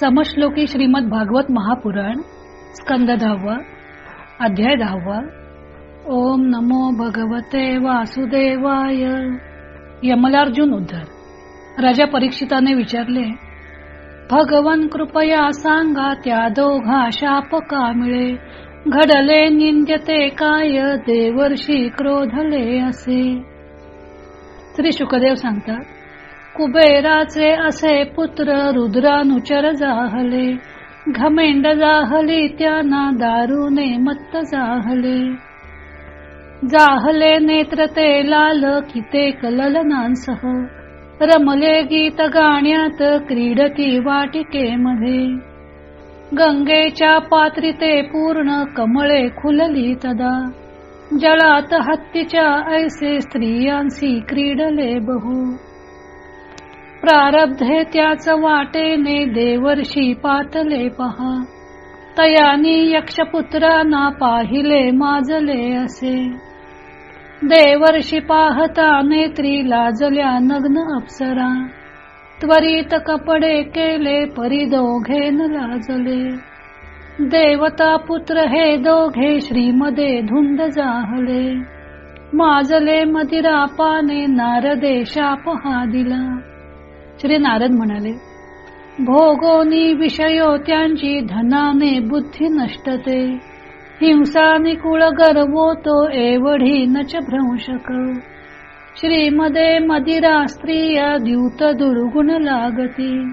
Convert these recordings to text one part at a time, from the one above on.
समश्लोकी श्रीमद भागवत महापुराण स्कंद दहावा अध्याय दहावा. ओम नमो भगवते वासुदेवाय. यमलार्जुन उद्धर राजा परीक्षिताने विचारले भगवन कृपया सांगा त्या दोघा शाप का मिळे. घडले निंद्यते काय देवर्षी क्रोधले असे. श्री शुकदेव सांगतात कुबेराचे असे पुत्र रुद्रानुचर जाहले. घमेंड जाहली त्यांना दारुने मत्त जाहले. जाहले नेत्र ते लाल किते कललनांसह रमले गीत गाण्यात क्रीडती वाटिकेमध्ये. गंगेच्या पात्रिते पूर्ण कमळे खुलली तदा. जळात हत्तीच्या ऐसे स्त्रियांसी क्रीडले बहु. प्रारब्धे त्याच वाटेने देवर्षी पातले पहा. तयानी यक्षपुत्रांना पाहिले माजले असे. देवर्षी पाहता नेत्री लाजल्या नग्न अप्सरा. त्वरित कपडे केले परी न लाजले. देवता पुत्र हे दोघे श्रीमदे धुंद जाहले. माजले मदिरापाने नारदे शाप हा दिला. श्री नारद म्हणाले भोगोनी विषयो त्यांची धनाने बुद्धी नष्टते. हिंसानी कुळ गर्वो तो एवढी नच भ्रंशक. श्रीमदे मदिरा स्त्रिया द्यूत दुर्गुण लागती.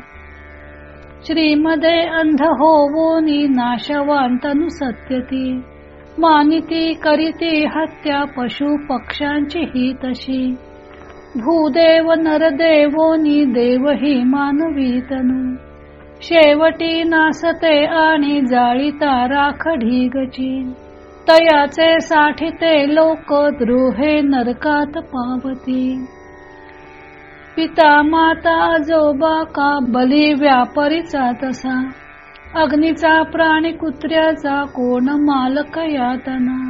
श्रीमदे अंध होवोनी नाशवान तनु सत्यती. मानिती करीती हत्या पशु पक्षांची ही तशी. भूदेव नरदेवोनी देवही मानवी तनु शेवटी नासते आणि जाळीता राखढी गची. तयाचे साठीते लोक द्रोहे नरकात पावती. पिता माता आजोबा का बली व्यापारीचा तसा. अग्नीचा प्राणी कुत्र्याचा कोण मालक यातना.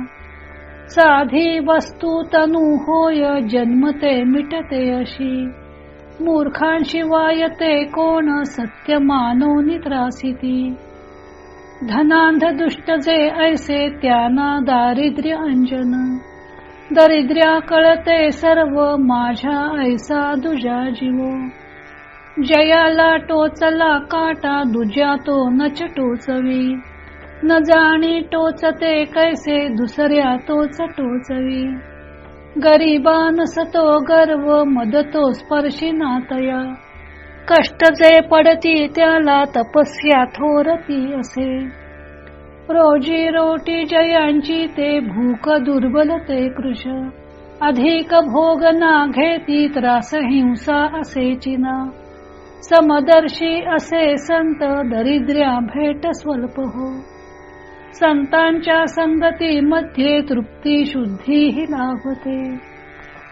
साधी वस्तू तनु होय जन्मते मिटते अशी. मूर्खांशिवाय ते कोण सत्य मानवनी त्रासिती धनांध दुष्ट जे ऐसे त्यांना दारिद्र्य अंजन. दरिद्र्या कळते सर्व माझ्या ऐसा दुजा जीवो. जयाला टोचला काटा दुजा तो नच टोचवी न जाणी टोचते कैसे दुसऱ्या तोच टोचवी. गरीबा नसतो गर्व मदतो स्पर्शी नातया. कष्ट जे पडती त्याला तपस्या थोरती असे. रोजी रोटी जयांची ते भूक दुर्बल ते कृश अधिक भोग ना घेती त्रास हिंसा असे चिना. समदर्शी असे संत दरिद्र्या भेट स्वल्प हो. संतांच्या संगतीमध्ये तृप्ती शुद्धी ही लाभते.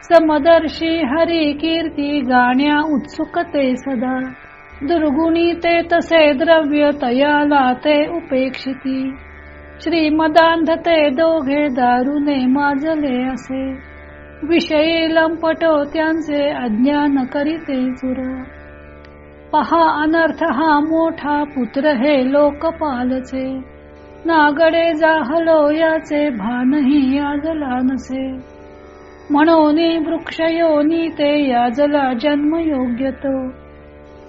समदर्शी हरी कीर्ती गाण्या उत्सुकते सदा. दुर्गुणी ते तसे द्रव्य तयाला ते उपेक्षिती. श्रीमदांधते दोघे दारुने माजले असे. विषयी लंपटो त्यांचे अज्ञान करीते चुर पहा अनर्थ हा मोठा पुत्र हे लोकपालचे. नागडे जाहलो याचे भानही याजला नसे. म्हणून वृक्षयोनी ते याजला जन्म योग्य तो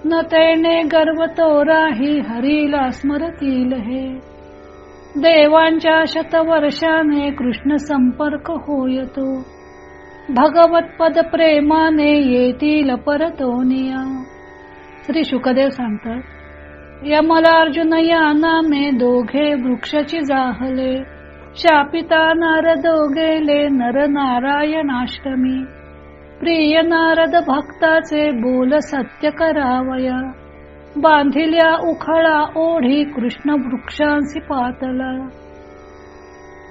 न तेने गर्वतो राही हरीला स्मरतील हे. देवांच्या शतवर्षाने कृष्ण संपर्क होयतो. भगवत पद प्रेमाने येतील परतोनिया. श्री शुकदेव सांगतात यमलार्जुन या नामे दोघे वृक्षची जाहले. शापिता नारद गेले नर नारायणाष्टमी प्रिय नारद भक्ताचे बोल सत्य करावया. बांधिल्या उखळा ओढी कृष्ण वृक्षांसी पातला.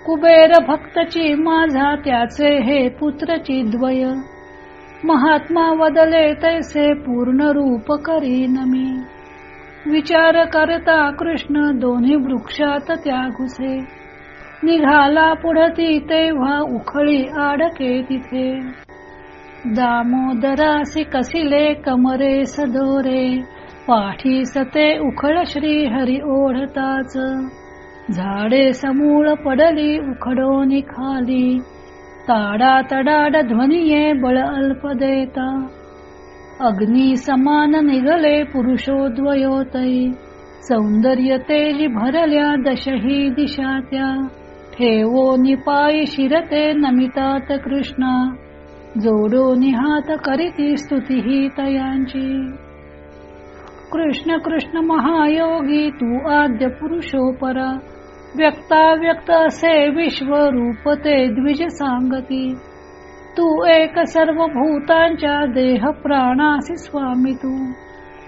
कुबेर भक्तची माझा त्याचे हे पुत्रची द्वय. महात्मा वदले तैसे पूर्ण रूप करीन मी. विचार करता कृष्ण दोन्ही वृक्षात त्या घुसे निघाला पुढती तेव्हा उखळी आडके तिथे. दामोदरासी कसिले कमरे सदोरे. पाठी सते उखळ श्री हरी ओढताच. झाडे समूळ पडली उखडोनी खाली. ताडा तडाड ध्वनिये बळ अल्प देता. अग्नी समान निघले पुरुषोद्वयोतई सौंदर्य तेज भरल्या दशही दिशा त्या ठेवो निपायी शिरते नमितात कृष्णा. जोडो निहात करीती स्तुती ही तयांची. कृष्ण कृष्ण महायोगी तू आद्य पुरुषोपरा. व्यक्ता व्यक्त असे विश्व रूप ते द्विज सांगती. तू एक सर्व भूतांच्या देह प्राणासी स्वामी तू.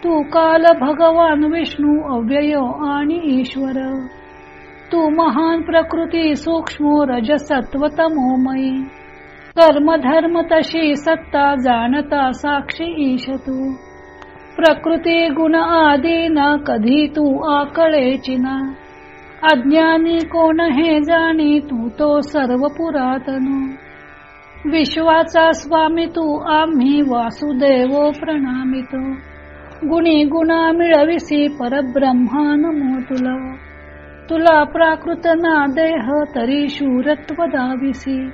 तू काल भगवान विष्णू अव्यय आणि ईश्वर. तू महान प्रकृती सूक्ष्म रजसत्वतमोमयी कर्म धर्म तशी सत्ता जाणता साक्षी ईश तू. प्रकृती गुण आदी ना कधी तू आकळेची ना. अज्ञानी कोण हे जाणी तू तो सर्व पुरातनू विश्वाचा स्वामी तू आम्ही वासुदेवो प्रणामितो. गुणी गुणा मिळविसी परब्रह्मान तुला तुला प्राकृत ना देह तरी शूरत्व दाविसी.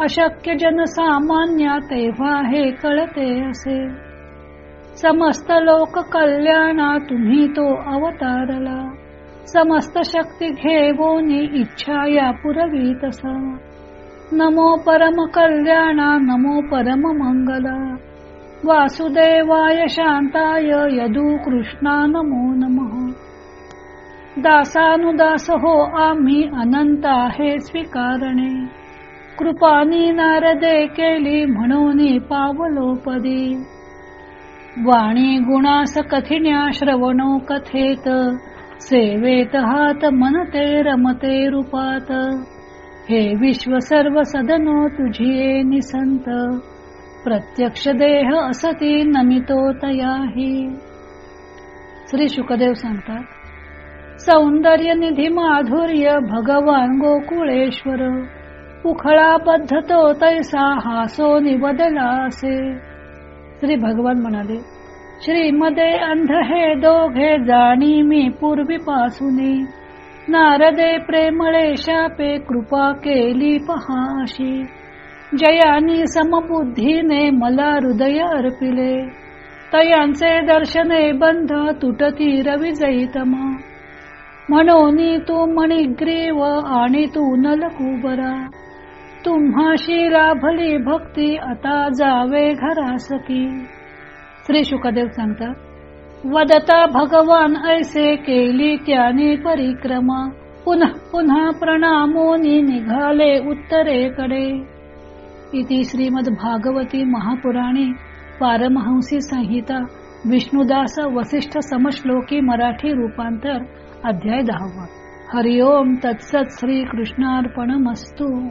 अशक्य जनसामान्या तेव्हा हे कळते असे. समस्त लोक कल्याणा तुम्ही तो अवतारला. समस्त शक्ती घेवोनी इच्छा या पुरवी तसा. नमो परम कल्याणा नमो परम मंगला. वासुदेवाय शांताय यदू कृष्णा नमो नमः. दासानुदास हो आम्ही अनंत आहे स्वीकारणे. कृपानी नारदे केली म्हणून पावलोपदी. वाणी गुणास कथिन्या श्रवणो कथेत. सेवेत हात मनते रमते रूपात. हे विश्व सर्व सदनो तुझी निसंत. प्रत्यक्ष देह असती नमितो तयाही श्री शुकदेव सांगतात सौंदर्य निधी माधुर्य भगवान गोकुळेश्वर. उखळा पद्धतो तैसा हासो निबदला असे श्री भगवान म्हणाले श्रीमदे अंध हे दोघे जाणी मी पूर्वीपासून. नारदे प्रेमळे शापे कृपा केली पहाशी. जयानी समबुद्धीने मला हृदय अर्पिले. तयांचे दर्शने बंध तुटती रविजैतमा म्हणून तू मणिग्रीव आणि तू नलकुबरा तुम्हाशी लाभली भक्ती आता जावे घरासकी श्री शुकदेव सांगतात वदता भगवान ऐसे केली त्याने परिक्रमा. पुन्हा पुन्हा प्रणामोनी निघाले उत्तरेकडे. इति श्रीमद भागवती महापुराणे पारमहंसी संहिता विष्णुदास वसिष्ठ समश्लोकी मराठी रूपांतर अध्याय दहावा. हरिओम तत्सत श्री कृष्णार्पण मस्तू